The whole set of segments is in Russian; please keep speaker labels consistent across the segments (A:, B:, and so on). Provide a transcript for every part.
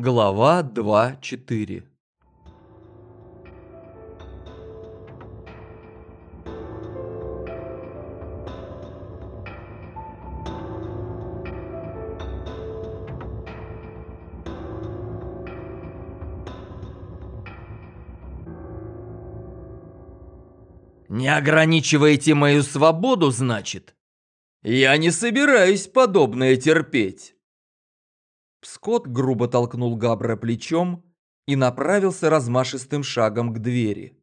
A: Глава 2.4
B: Не ограничиваете мою свободу, значит? Я не собираюсь подобное терпеть.
A: Скотт грубо толкнул Габра плечом и направился размашистым шагом к двери.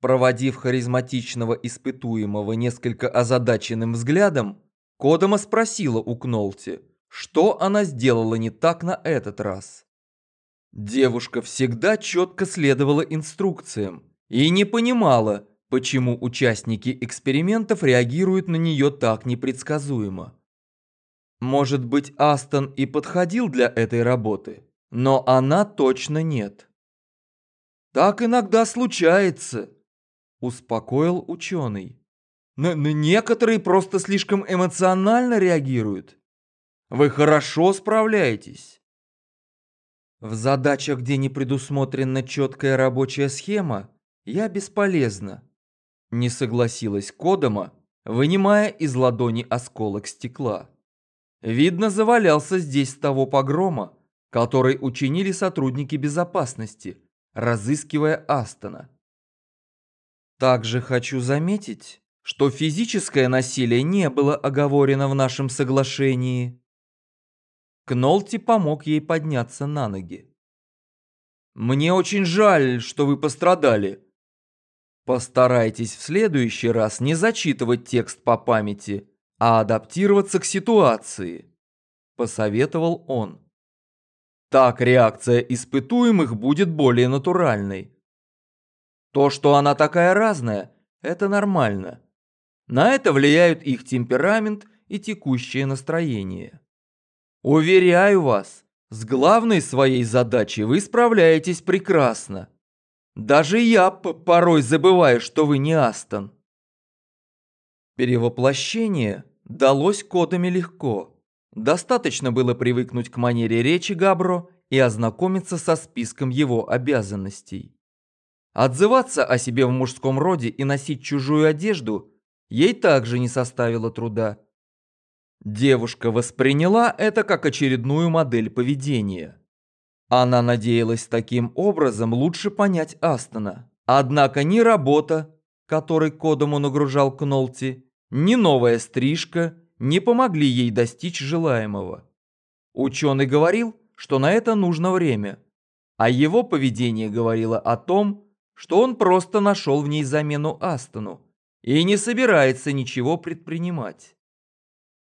A: Проводив харизматичного испытуемого несколько озадаченным взглядом, Кодома спросила у Кнолти, что она сделала не так на этот раз. Девушка всегда четко следовала инструкциям и не понимала, почему участники экспериментов реагируют на нее так непредсказуемо. Может быть, Астон и подходил для этой работы, но она точно нет. «Так иногда случается», – успокоил ученый. Но некоторые просто слишком эмоционально реагируют. Вы хорошо справляетесь. В задачах, где не предусмотрена четкая рабочая схема, я бесполезна. Не согласилась Кодома, вынимая из ладони осколок стекла. Видно, завалялся здесь с того погрома, который учинили сотрудники безопасности, разыскивая Астона. Также хочу заметить, что физическое насилие не было оговорено в нашем соглашении. Кнолти помог ей подняться на ноги. «Мне очень жаль, что вы пострадали. Постарайтесь в следующий раз не зачитывать текст по памяти, а адаптироваться к ситуации», – посоветовал он. Так реакция испытуемых будет более натуральной. То, что она такая разная, это нормально. На это влияют их темперамент и текущее настроение. Уверяю вас, с главной своей задачей вы справляетесь прекрасно. Даже я порой забываю, что вы не Астон. Перевоплощение далось кодами легко. Достаточно было привыкнуть к манере речи Габро и ознакомиться со списком его обязанностей. Отзываться о себе в мужском роде и носить чужую одежду ей также не составило труда. Девушка восприняла это как очередную модель поведения. Она надеялась таким образом лучше понять Астона. Однако ни работа, которой Кодому нагружал Кнолти, ни новая стрижка не помогли ей достичь желаемого. Ученый говорил, что на это нужно время, а его поведение говорило о том, что он просто нашел в ней замену Астону и не собирается ничего предпринимать.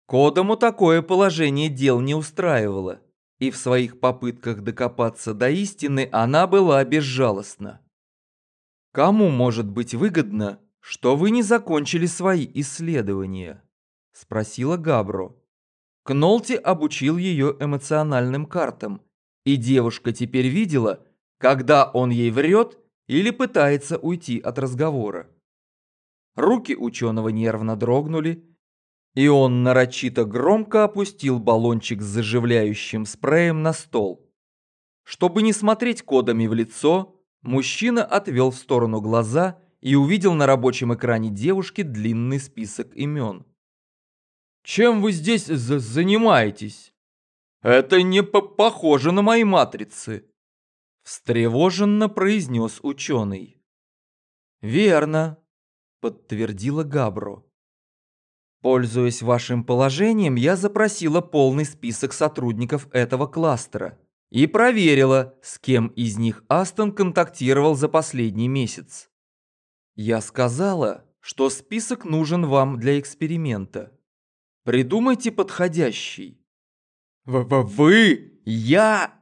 A: Кодому такое положение дел не устраивало, и в своих попытках докопаться до истины она была безжалостна. Кому может быть выгодно, что вы не закончили свои исследования? Спросила Габро. Кнолти обучил ее эмоциональным картам, и девушка теперь видела, когда он ей врет или пытается уйти от разговора. Руки ученого нервно дрогнули, и он нарочито громко опустил баллончик с заживляющим спреем на стол. Чтобы не смотреть кодами в лицо, мужчина отвел в сторону глаза и увидел на рабочем экране девушки длинный список имен. «Чем вы здесь занимаетесь? Это не по похоже на мои матрицы!» Встревоженно произнес ученый. «Верно», — подтвердила Габро. Пользуясь вашим положением, я запросила полный список сотрудников этого кластера и проверила, с кем из них Астон контактировал за последний месяц. Я сказала, что список нужен вам для эксперимента. Придумайте подходящий. В -в Вы? Я?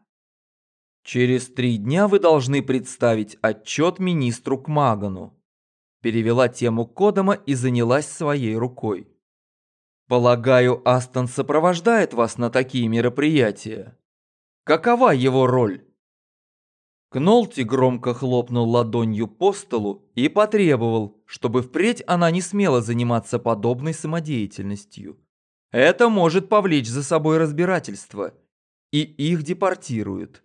A: Через три дня вы должны представить отчет министру Кмагану. Перевела тему Кодома и занялась своей рукой. Полагаю, Астон сопровождает вас на такие мероприятия. Какова его роль? Кнолти громко хлопнул ладонью по столу и потребовал, чтобы впредь она не смела заниматься подобной самодеятельностью. Это может повлечь за собой разбирательство. и их депортируют.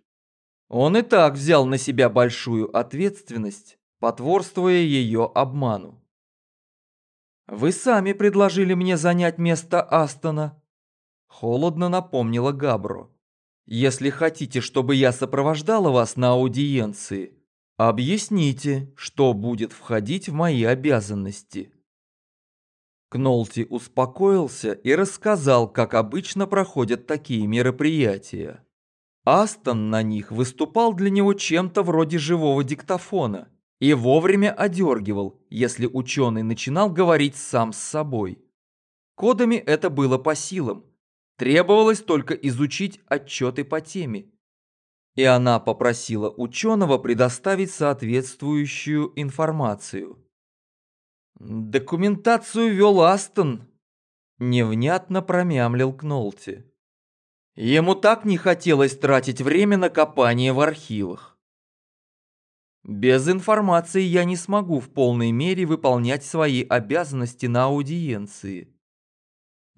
A: Он и так взял на себя большую ответственность, потворствуя ее обману. «Вы сами предложили мне занять место Астона», – холодно напомнила Габро. «Если хотите, чтобы я сопровождала вас на аудиенции, объясните, что будет входить в мои обязанности». Кнолти успокоился и рассказал, как обычно проходят такие мероприятия. Астон на них выступал для него чем-то вроде живого диктофона и вовремя одергивал, если ученый начинал говорить сам с собой. Кодами это было по силам. Требовалось только изучить отчеты по теме. И она попросила ученого предоставить соответствующую информацию. «Документацию вел Астон», – невнятно промямлил Кнолти. Ему так не хотелось тратить время на копание в архивах. Без информации я не смогу в полной мере выполнять свои обязанности на аудиенции.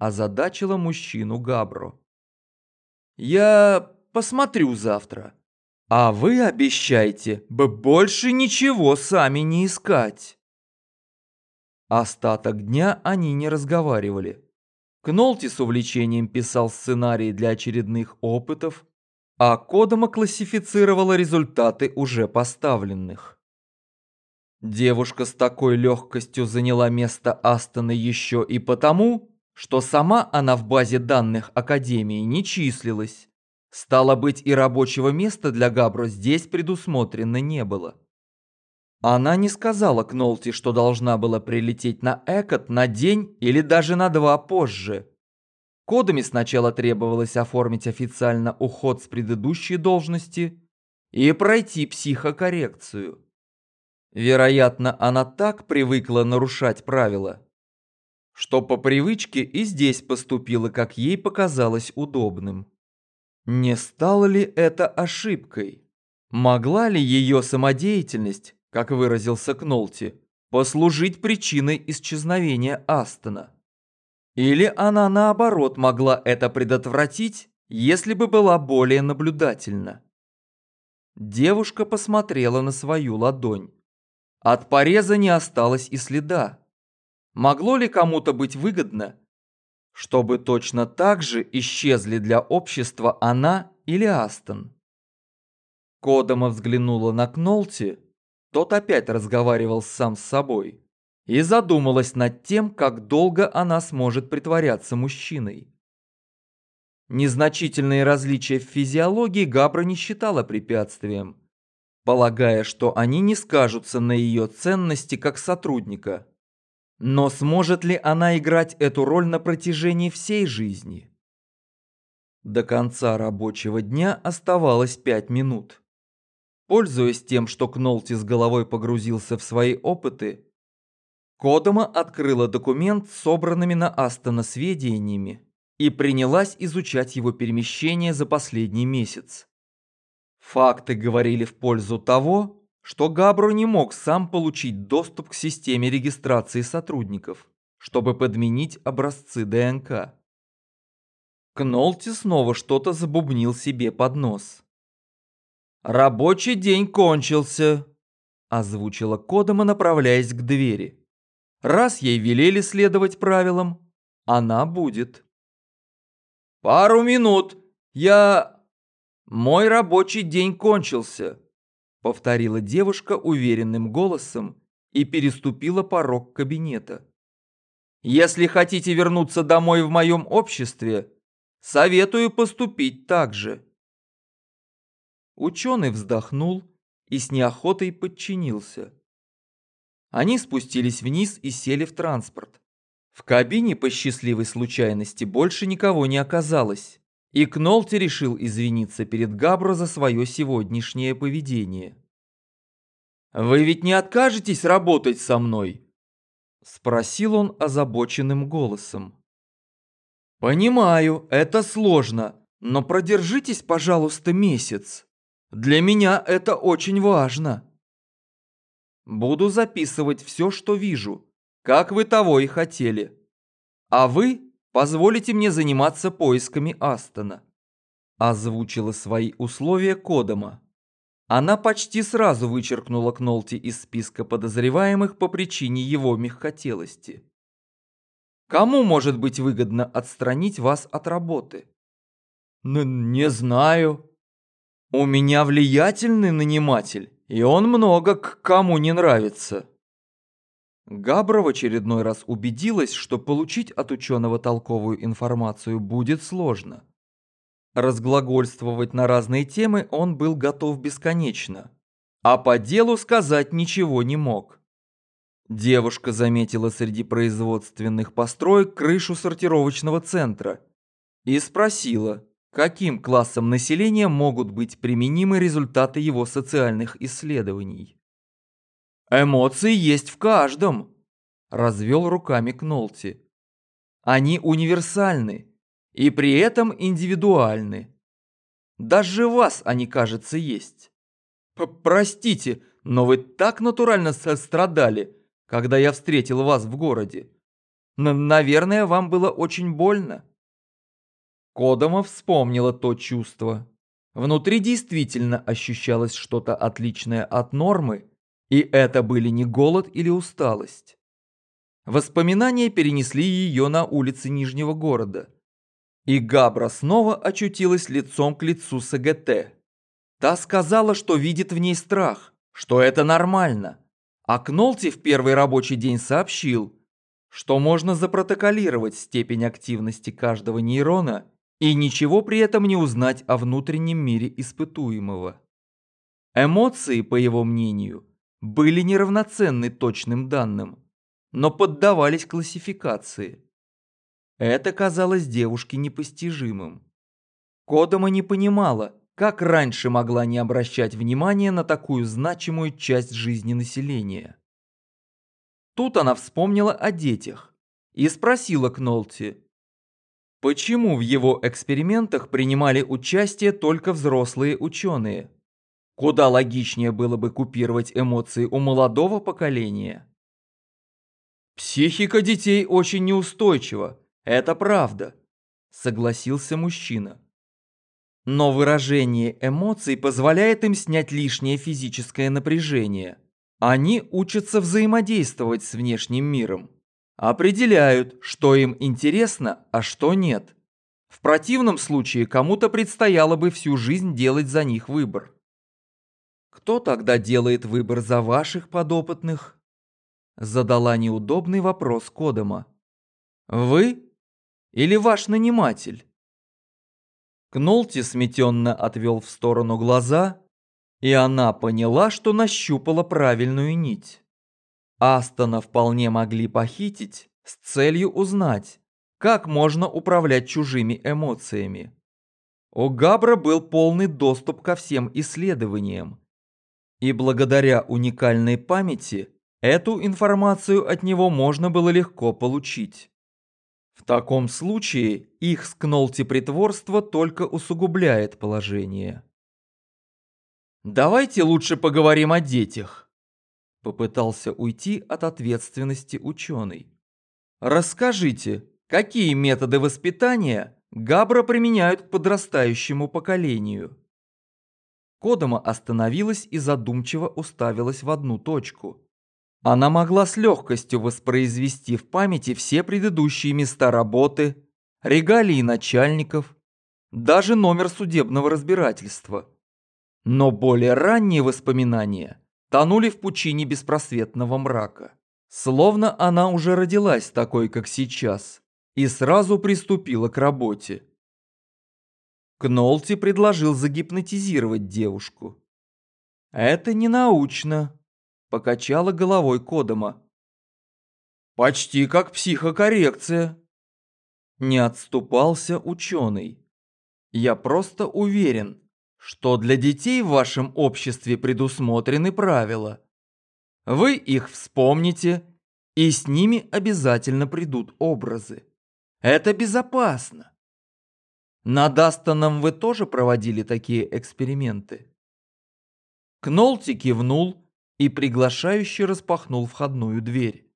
A: Озадачила мужчину Габро. Я посмотрю завтра. А вы обещайте бы больше ничего сами не искать. Остаток дня они не разговаривали. Кнолти с увлечением писал сценарии для очередных опытов, а Кодома классифицировала результаты уже поставленных. Девушка с такой легкостью заняла место Астона еще и потому, что сама она в базе данных Академии не числилась. Стало быть, и рабочего места для Габро здесь предусмотрено не было. Она не сказала Кнолти, что должна была прилететь на Экот на день или даже на два позже. Кодами сначала требовалось оформить официально уход с предыдущей должности и пройти психокоррекцию. Вероятно, она так привыкла нарушать правила, что по привычке и здесь поступила, как ей показалось удобным. Не стало ли это ошибкой? Могла ли ее самодеятельность как выразился Кнолти, послужить причиной исчезновения Астона. Или она наоборот могла это предотвратить, если бы была более наблюдательна. Девушка посмотрела на свою ладонь. От пореза не осталось и следа. Могло ли кому-то быть выгодно, чтобы точно так же исчезли для общества она или Астон? Кодома взглянула на Кнолти, тот опять разговаривал сам с собой и задумалась над тем, как долго она сможет притворяться мужчиной. Незначительные различия в физиологии Габра не считала препятствием, полагая, что они не скажутся на ее ценности как сотрудника. Но сможет ли она играть эту роль на протяжении всей жизни? До конца рабочего дня оставалось пять минут. Пользуясь тем, что Кнолти с головой погрузился в свои опыты, Кодома открыла документ с собранными на Астона сведениями и принялась изучать его перемещение за последний месяц. Факты говорили в пользу того, что Габро не мог сам получить доступ к системе регистрации сотрудников, чтобы подменить образцы ДНК. Кнолти снова что-то забубнил себе под нос. «Рабочий день кончился», – озвучила Кодома, направляясь к двери. «Раз ей велели следовать правилам, она будет». «Пару минут, я...» «Мой рабочий день кончился», – повторила девушка уверенным голосом и переступила порог кабинета. «Если хотите вернуться домой в моем обществе, советую поступить так же». Ученый вздохнул и с неохотой подчинился. Они спустились вниз и сели в транспорт. В кабине по счастливой случайности больше никого не оказалось, и Кнолти решил извиниться перед Габро за свое сегодняшнее поведение. «Вы ведь не откажетесь работать со мной?» – спросил он озабоченным голосом. «Понимаю, это сложно, но продержитесь, пожалуйста, месяц». Для меня это очень важно. Буду записывать все, что вижу, как вы того и хотели. А вы позволите мне заниматься поисками Астона. озвучила свои условия Кодома. Она почти сразу вычеркнула Кнолти из списка подозреваемых по причине его мягкотелости. Кому может быть выгодно отстранить вас от работы? Н не знаю. У меня влиятельный наниматель, и он много к кому не нравится. Габра в очередной раз убедилась, что получить от ученого толковую информацию будет сложно. Разглагольствовать на разные темы он был готов бесконечно, а по делу сказать ничего не мог. Девушка заметила среди производственных построек крышу сортировочного центра и спросила, каким классом населения могут быть применимы результаты его социальных исследований. «Эмоции есть в каждом», – развел руками Кнолти. «Они универсальны и при этом индивидуальны. Даже вас они, кажется, есть. П Простите, но вы так натурально сострадали, когда я встретил вас в городе. Н наверное, вам было очень больно». Кодома вспомнила то чувство. Внутри действительно ощущалось что-то отличное от нормы, и это были не голод или усталость. Воспоминания перенесли ее на улицы Нижнего города. И Габра снова очутилась лицом к лицу с АГТ. Та сказала, что видит в ней страх, что это нормально. А Кнолти в первый рабочий день сообщил, что можно запротоколировать степень активности каждого нейрона и ничего при этом не узнать о внутреннем мире испытуемого. Эмоции, по его мнению, были неравноценны точным данным, но поддавались классификации. Это казалось девушке непостижимым. Кодома не понимала, как раньше могла не обращать внимания на такую значимую часть жизни населения. Тут она вспомнила о детях и спросила Кнолти, почему в его экспериментах принимали участие только взрослые ученые. Куда логичнее было бы купировать эмоции у молодого поколения. «Психика детей очень неустойчива, это правда», – согласился мужчина. Но выражение эмоций позволяет им снять лишнее физическое напряжение. Они учатся взаимодействовать с внешним миром. Определяют, что им интересно, а что нет. В противном случае кому-то предстояло бы всю жизнь делать за них выбор. Кто тогда делает выбор за ваших подопытных? Задала неудобный вопрос Кодома. Вы или ваш наниматель? Кнолти сметенно отвел в сторону глаза, и она поняла, что нащупала правильную нить. Астона вполне могли похитить с целью узнать, как можно управлять чужими эмоциями. У Габра был полный доступ ко всем исследованиям, и благодаря уникальной памяти эту информацию от него можно было легко получить. В таком случае их скнолти притворство только усугубляет положение. Давайте лучше поговорим о детях. Попытался уйти от ответственности ученый. Расскажите, какие методы воспитания Габра применяют к подрастающему поколению? Кодома остановилась и задумчиво уставилась в одну точку. Она могла с легкостью воспроизвести в памяти все предыдущие места работы, регалии начальников, даже номер судебного разбирательства. Но более ранние воспоминания тонули в пучине беспросветного мрака. Словно она уже родилась такой, как сейчас, и сразу приступила к работе. Кнолти предложил загипнотизировать девушку. «Это не научно», – покачала головой Кодома. «Почти как психокоррекция». Не отступался ученый. «Я просто уверен, что для детей в вашем обществе предусмотрены правила. Вы их вспомните, и с ними обязательно придут образы. Это безопасно. Над Астоном вы тоже проводили такие эксперименты? Кнолти кивнул и приглашающе распахнул входную дверь.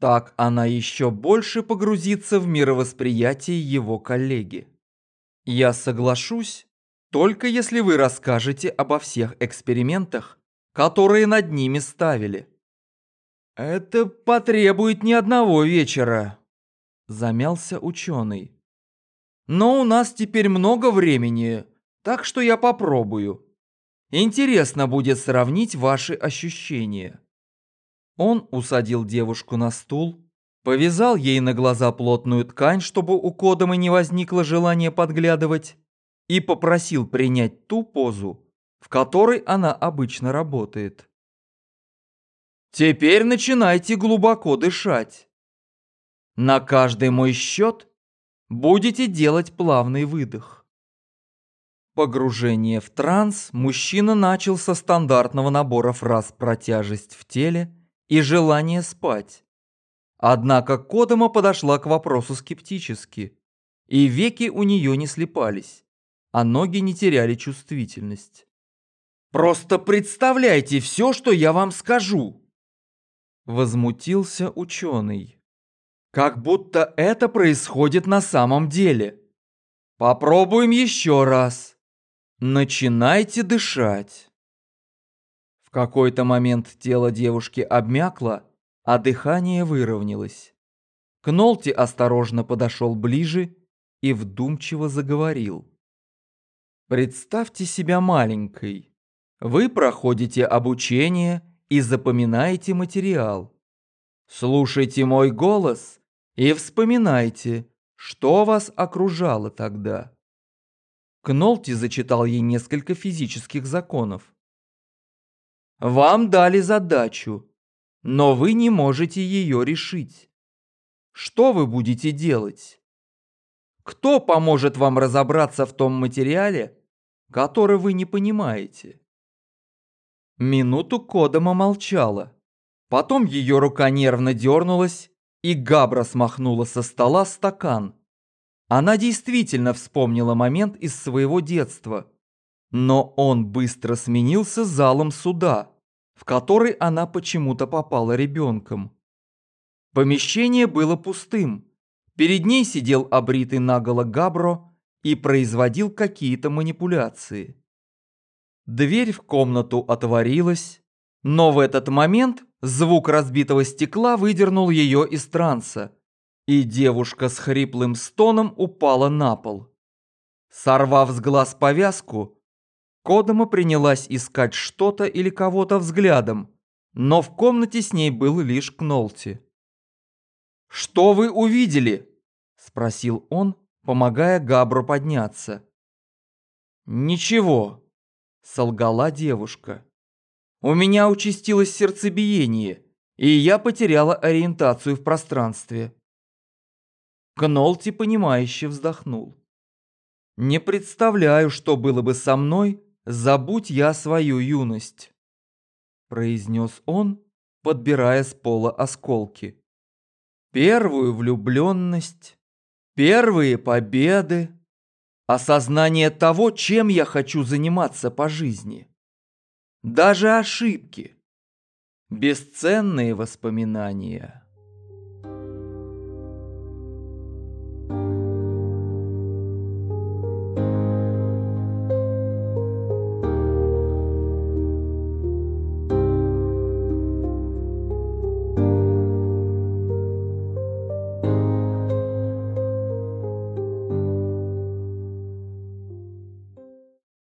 A: Так она еще больше погрузится в мировосприятие его коллеги. Я соглашусь, только если вы расскажете обо всех экспериментах, которые над ними ставили. Это потребует не одного вечера, замялся ученый. Но у нас теперь много времени, так что я попробую. Интересно будет сравнить ваши ощущения. Он усадил девушку на стул, повязал ей на глаза плотную ткань, чтобы у Кодома не возникло желания подглядывать, и попросил принять ту позу, в которой она обычно работает. Теперь начинайте глубоко дышать. На каждый мой счет будете делать плавный выдох. Погружение в транс мужчина начал со стандартного набора фраз про тяжесть в теле и желание спать. Однако Кодома подошла к вопросу скептически, и веки у нее не слепались, а ноги не теряли чувствительность. «Просто представляйте все, что я вам скажу!» Возмутился ученый. «Как будто это происходит на самом деле. Попробуем еще раз!» Начинайте дышать. В какой-то момент тело девушки обмякло, а дыхание выровнялось. Кнолти осторожно подошел ближе и вдумчиво заговорил. Представьте себя маленькой. Вы проходите обучение и запоминаете материал. Слушайте мой голос и вспоминайте, что вас окружало тогда. Кнолти зачитал ей несколько физических законов. Вам дали задачу, но вы не можете ее решить. Что вы будете делать? Кто поможет вам разобраться в том материале, который вы не понимаете? Минуту Кодома молчала. Потом ее рука нервно дернулась, и Габра смахнула со стола стакан, она действительно вспомнила момент из своего детства, но он быстро сменился залом суда, в который она почему-то попала ребенком. Помещение было пустым. Перед ней сидел обритый наголо Габро и производил какие-то манипуляции. Дверь в комнату отворилась, но в этот момент звук разбитого стекла выдернул ее из транса, и девушка с хриплым стоном упала на пол. Сорвав с глаз повязку, Кодома принялась искать что-то или кого-то взглядом, но в комнате с ней был лишь Кнолти. «Что вы увидели?» – спросил он, помогая Габру подняться. «Ничего», – солгала девушка. «У меня участилось сердцебиение, и я потеряла ориентацию в пространстве». Кнолти, понимающе вздохнул. «Не представляю, что было бы со мной, забудь я свою юность», произнес он, подбирая с пола осколки. «Первую влюбленность, первые победы, осознание того, чем я хочу заниматься по жизни, даже ошибки, бесценные воспоминания».